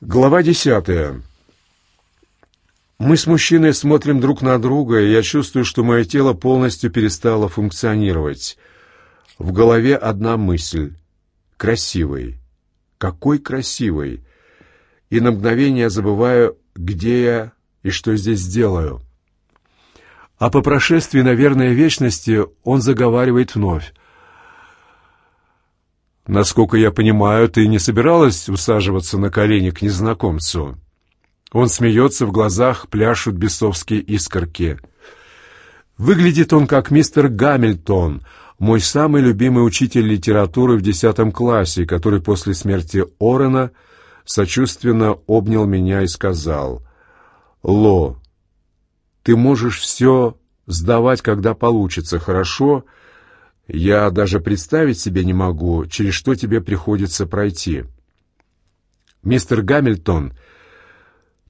Глава десятая. Мы с мужчиной смотрим друг на друга, и я чувствую, что мое тело полностью перестало функционировать. В голове одна мысль. Красивый. Какой красивый. И на мгновение забываю, где я и что здесь делаю. А по прошествии, наверное, вечности он заговаривает вновь. Насколько я понимаю, ты не собиралась усаживаться на колени к незнакомцу. Он смеется, в глазах пляшут бесовские искорки. Выглядит он как мистер Гамильтон, мой самый любимый учитель литературы в десятом классе, который после смерти Орена сочувственно обнял меня и сказал, «Ло, ты можешь все сдавать, когда получится, хорошо?» Я даже представить себе не могу, через что тебе приходится пройти. Мистер Гамильтон,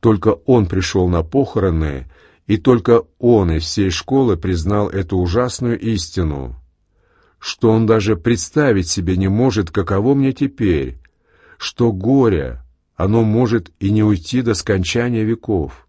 только он пришел на похороны, и только он из всей школы признал эту ужасную истину, что он даже представить себе не может, каково мне теперь, что горе, оно может и не уйти до скончания веков.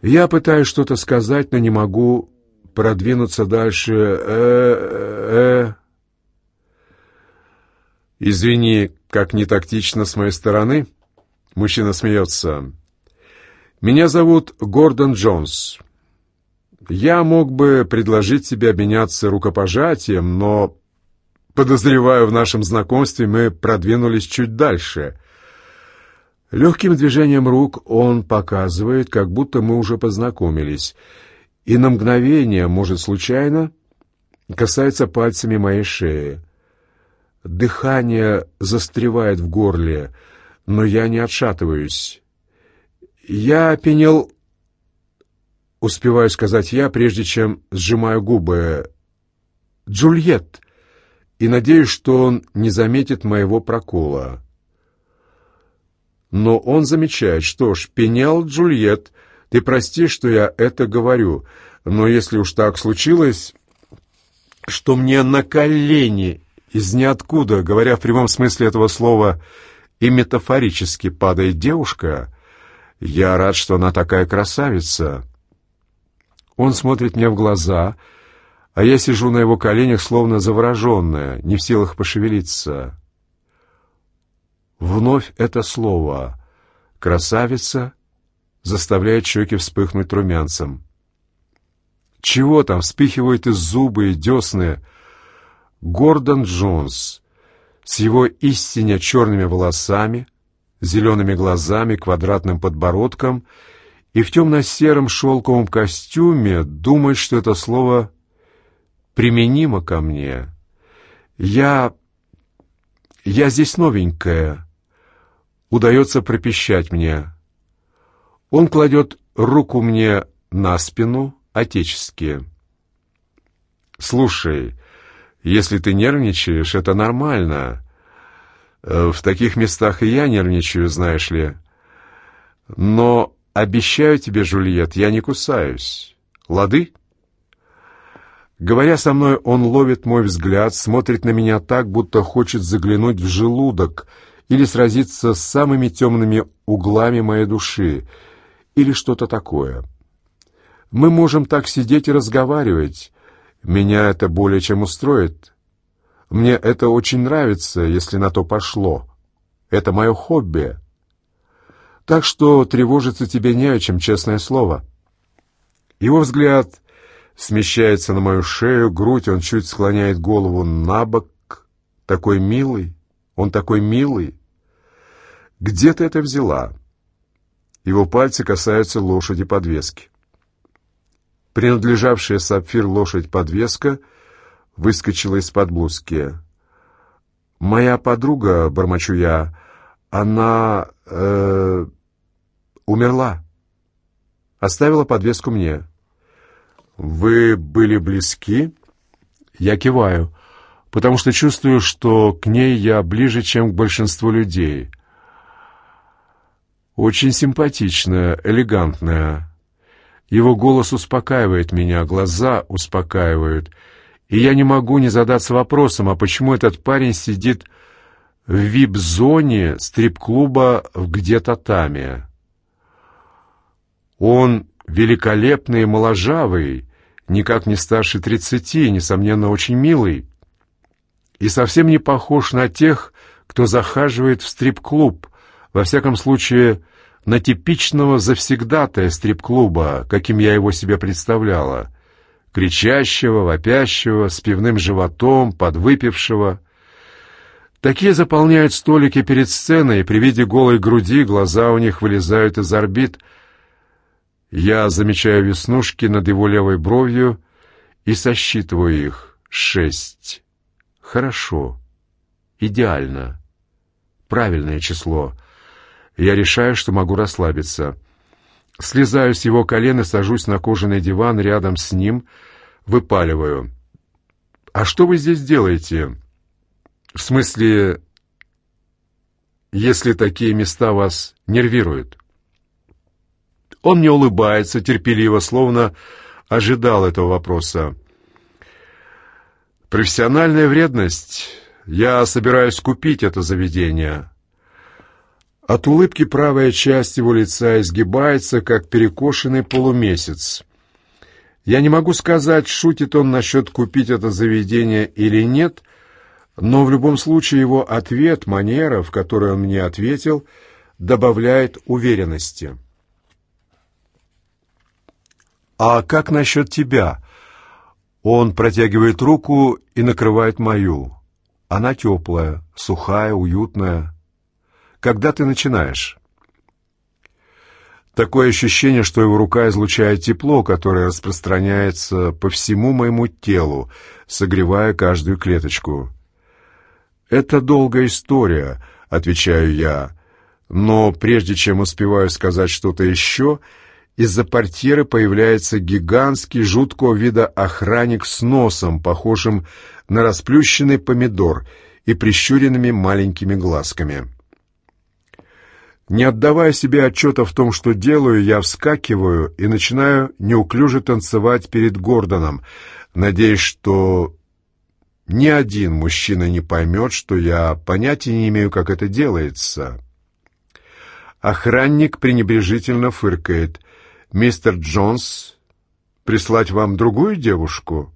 Я пытаюсь что-то сказать, но не могу продвинуться дальше. Э, э. Извини, как не тактично с моей стороны. Мужчина смеется. Меня зовут Гордон Джонс. Я мог бы предложить тебе обменяться рукопожатием, но, подозреваю, в нашем знакомстве мы продвинулись чуть дальше. Легким движением рук он показывает, как будто мы уже познакомились — и на мгновение, может, случайно, касается пальцами моей шеи. Дыхание застревает в горле, но я не отшатываюсь. Я опенел, успеваю сказать я, прежде чем сжимаю губы. «Джульет!» и надеюсь, что он не заметит моего прокола. Но он замечает, что ж, пенял Джульет — ты прости, что я это говорю, но если уж так случилось, что мне на колени из ниоткуда, говоря в прямом смысле этого слова, и метафорически падает девушка, я рад, что она такая красавица. Он смотрит мне в глаза, а я сижу на его коленях, словно завороженная, не в силах пошевелиться. Вновь это слово «красавица» заставляет щеки вспыхнуть румянцем. Чего там, вспихивают из зубы и десны. Гордон Джонс с его истинно черными волосами, зелеными глазами, квадратным подбородком и в темно-сером шелковом костюме думает, что это слово применимо ко мне. Я... я здесь новенькая. Удается пропищать мне. Он кладет руку мне на спину, отечески. «Слушай, если ты нервничаешь, это нормально. Э, в таких местах и я нервничаю, знаешь ли. Но обещаю тебе, Жульет, я не кусаюсь. Лады?» Говоря со мной, он ловит мой взгляд, смотрит на меня так, будто хочет заглянуть в желудок или сразиться с самыми темными углами моей души — или что-то такое. Мы можем так сидеть и разговаривать. Меня это более чем устроит. Мне это очень нравится, если на то пошло. Это мое хобби. Так что тревожиться тебе не о чем, честное слово. Его взгляд смещается на мою шею, грудь, он чуть склоняет голову на бок. Такой милый, он такой милый. Где ты это взяла?» Его пальцы касаются лошади подвески. Принадлежавшая сапфир лошадь-подвеска выскочила из-под блузки. «Моя подруга, — бормочу я, — она... Э, умерла. Оставила подвеску мне». «Вы были близки?» Я киваю, потому что чувствую, что к ней я ближе, чем к большинству людей — очень симпатичная, элегантная. Его голос успокаивает меня, глаза успокаивают. И я не могу не задаться вопросом, а почему этот парень сидит в вип-зоне стрип-клуба в где-то Он великолепный и моложавый, никак не старше тридцати, несомненно, очень милый, и совсем не похож на тех, кто захаживает в стрип-клуб, во всяком случае, на типичного завсегдатая стрип-клуба, каким я его себе представляла, кричащего, вопящего, с пивным животом, подвыпившего. Такие заполняют столики перед сценой, и при виде голой груди глаза у них вылезают из орбит. Я замечаю веснушки над его левой бровью и сосчитываю их. Шесть. Хорошо. Идеально. Правильное число. Я решаю, что могу расслабиться. Слезаю с его колен и сажусь на кожаный диван рядом с ним, выпаливаю. «А что вы здесь делаете?» «В смысле, если такие места вас нервируют?» Он мне улыбается терпеливо, словно ожидал этого вопроса. «Профессиональная вредность. Я собираюсь купить это заведение». От улыбки правая часть его лица изгибается, как перекошенный полумесяц. Я не могу сказать, шутит он насчет купить это заведение или нет, но в любом случае его ответ, манера, в которой он мне ответил, добавляет уверенности. «А как насчет тебя?» Он протягивает руку и накрывает мою. Она теплая, сухая, уютная. Когда ты начинаешь?» Такое ощущение, что его рука излучает тепло, которое распространяется по всему моему телу, согревая каждую клеточку. «Это долгая история», — отвечаю я, но прежде чем успеваю сказать что-то еще, из-за портьеры появляется гигантский жуткого вида охранник с носом, похожим на расплющенный помидор и прищуренными маленькими глазками. Не отдавая себе отчета в том, что делаю, я вскакиваю и начинаю неуклюже танцевать перед Гордоном, надеясь, что ни один мужчина не поймет, что я понятия не имею, как это делается. Охранник пренебрежительно фыркает. «Мистер Джонс, прислать вам другую девушку?»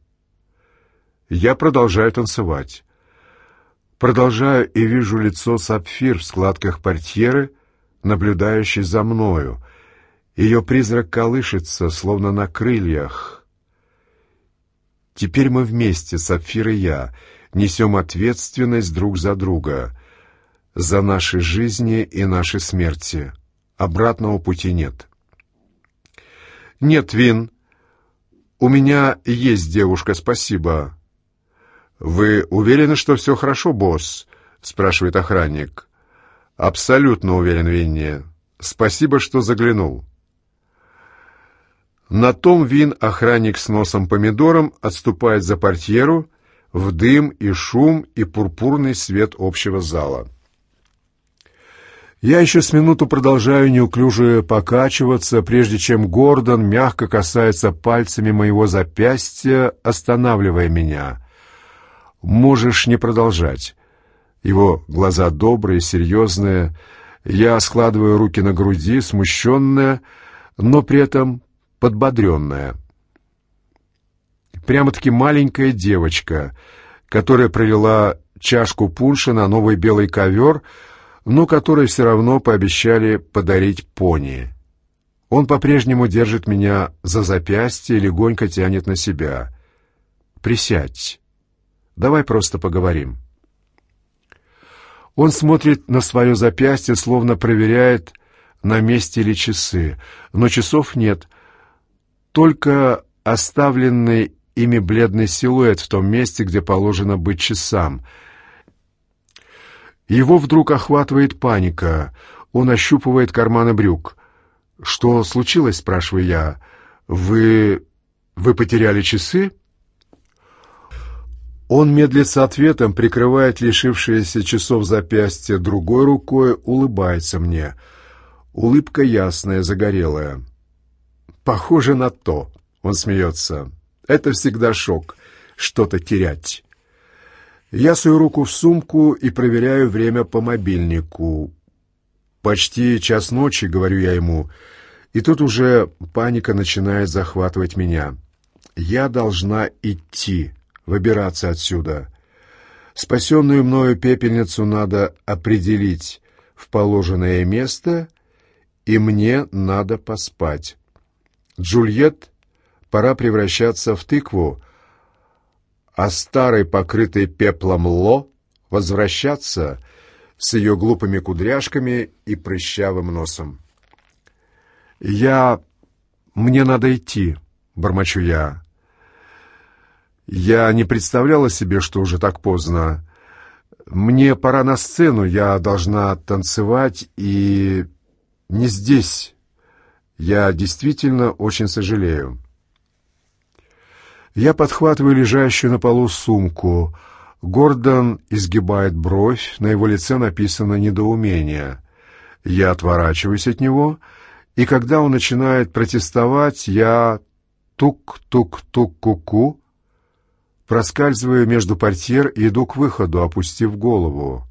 Я продолжаю танцевать. Продолжаю и вижу лицо Сапфир в складках портьеры, наблюдающий за мною. Ее призрак колышется, словно на крыльях. Теперь мы вместе, Сапфир и я, несем ответственность друг за друга, за наши жизни и наши смерти. Обратного пути нет. «Нет, Вин, у меня есть девушка, спасибо». «Вы уверены, что все хорошо, босс?» — спрашивает охранник. Абсолютно уверен, Винни. Спасибо, что заглянул. На том Вин, охранник с носом помидором, отступает за портьеру в дым и шум и пурпурный свет общего зала. Я еще с минуту продолжаю неуклюже покачиваться, прежде чем Гордон мягко касается пальцами моего запястья, останавливая меня. «Можешь не продолжать. Его глаза добрые, серьезные. Я складываю руки на груди, смущенная, но при этом подбодренная. Прямо-таки маленькая девочка, которая пролила чашку пунша на новый белый ковер, но которой все равно пообещали подарить пони. Он по-прежнему держит меня за запястье и легонько тянет на себя. «Присядь. Давай просто поговорим». Он смотрит на свое запястье, словно проверяет, на месте ли часы. Но часов нет. Только оставленный ими бледный силуэт в том месте, где положено быть часам. Его вдруг охватывает паника. Он ощупывает карманы брюк. «Что случилось?» — спрашиваю я. «Вы... вы потеряли часы?» Он медлит с ответом, прикрывает лишившиеся часов запястья другой рукой, улыбается мне. Улыбка ясная, загорелая. «Похоже на то», — он смеется. «Это всегда шок, что-то терять». Я сую руку в сумку и проверяю время по мобильнику. Почти час ночи, говорю я ему, и тут уже паника начинает захватывать меня. Я должна идти, выбираться отсюда. Спасенную мною пепельницу надо определить в положенное место, и мне надо поспать. Джульет пора превращаться в тыкву, а старый, покрытый пеплом Ло, возвращаться с ее глупыми кудряшками и прыщавым носом. «Я... мне надо идти», — бормочу я. Я не представляла себе, что уже так поздно. Мне пора на сцену, я должна танцевать, и не здесь. Я действительно очень сожалею. Я подхватываю лежащую на полу сумку. Гордон изгибает бровь, на его лице написано недоумение. Я отворачиваюсь от него, и когда он начинает протестовать, я тук-тук-тук-ку-ку, проскальзываю между портьер и иду к выходу, опустив голову.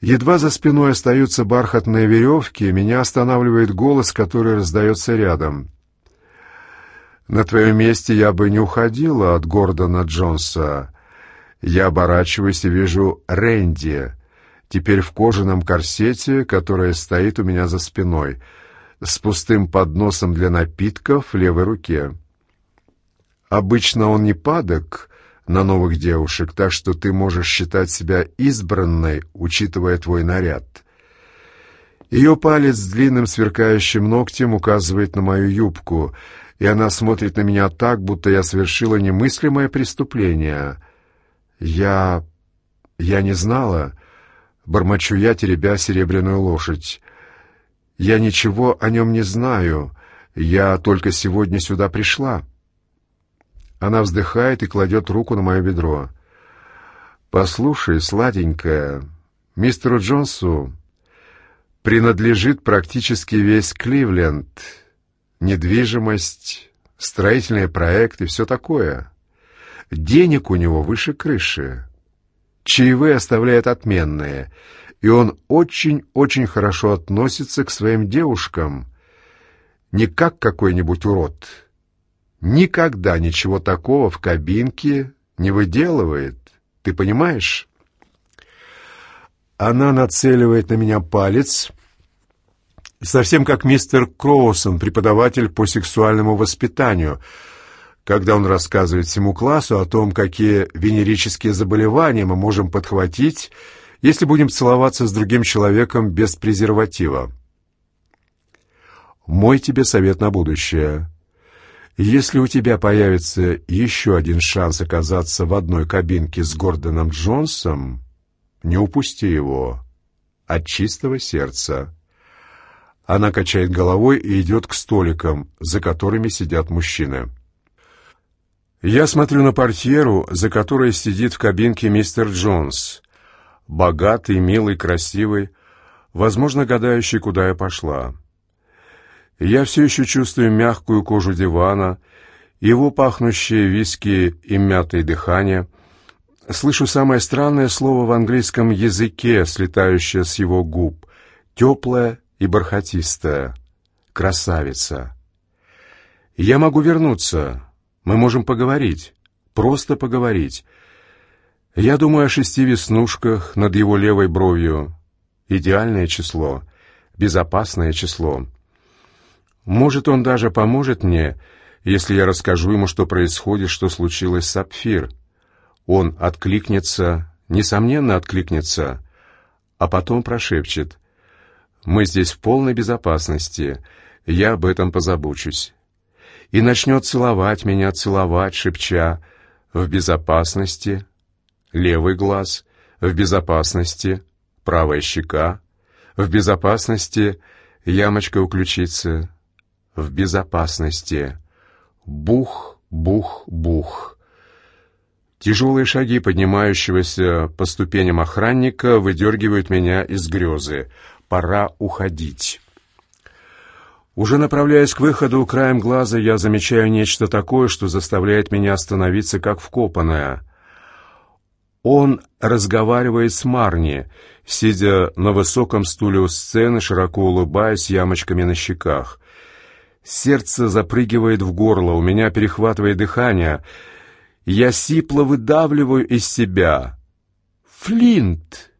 Едва за спиной остаются бархатные веревки, меня останавливает голос, который раздается рядом. «На твоем месте я бы не уходила от Гордона Джонса. Я оборачиваюсь и вижу Рэнди, теперь в кожаном корсете, которая стоит у меня за спиной, с пустым подносом для напитков в левой руке. Обычно он не падок, на новых девушек, так что ты можешь считать себя избранной, учитывая твой наряд. Ее палец с длинным сверкающим ногтем указывает на мою юбку, и она смотрит на меня так, будто я совершила немыслимое преступление. Я... я не знала, бормочу я, теребя серебряную лошадь. Я ничего о нем не знаю, я только сегодня сюда пришла. Она вздыхает и кладет руку на мое бедро. «Послушай, сладенькая, мистеру Джонсу принадлежит практически весь Кливленд. Недвижимость, строительные проекты, все такое. Денег у него выше крыши. Чаевые оставляет отменные, и он очень-очень хорошо относится к своим девушкам, не как какой-нибудь урод» никогда ничего такого в кабинке не выделывает. Ты понимаешь? Она нацеливает на меня палец, совсем как мистер Кроусон, преподаватель по сексуальному воспитанию, когда он рассказывает всему классу о том, какие венерические заболевания мы можем подхватить, если будем целоваться с другим человеком без презерватива. Мой тебе совет на будущее. Если у тебя появится еще один шанс оказаться в одной кабинке с Гордоном Джонсом, не упусти его от чистого сердца. Она качает головой и идет к столикам, за которыми сидят мужчины. Я смотрю на портьеру, за которой сидит в кабинке мистер Джонс. Богатый, милый, красивый, возможно, гадающий, куда я пошла. Я все еще чувствую мягкую кожу дивана, его пахнущее виски и мятое дыхание. Слышу самое странное слово в английском языке, слетающее с его губ. Теплое и бархатистое. Красавица. Я могу вернуться. Мы можем поговорить. Просто поговорить. Я думаю о шести веснушках над его левой бровью. Идеальное число. Безопасное число. Может, он даже поможет мне, если я расскажу ему, что происходит, что случилось с Сапфир. Он откликнется, несомненно откликнется, а потом прошепчет. «Мы здесь в полной безопасности, я об этом позабочусь». И начнет целовать меня, целовать, шепча «в безопасности», левый глаз, в безопасности, правая щека, в безопасности, ямочка у ключицы, в безопасности. Бух, бух, бух. Тяжелые шаги поднимающегося по ступеням охранника выдергивают меня из грезы. Пора уходить. Уже направляясь к выходу, краем глаза я замечаю нечто такое, что заставляет меня остановиться как вкопанное. Он разговаривает с Марни, сидя на высоком стуле у сцены, широко улыбаясь ямочками на щеках. Сердце запрыгивает в горло, у меня перехватывает дыхание. Я сипло выдавливаю из себя. «Флинт!»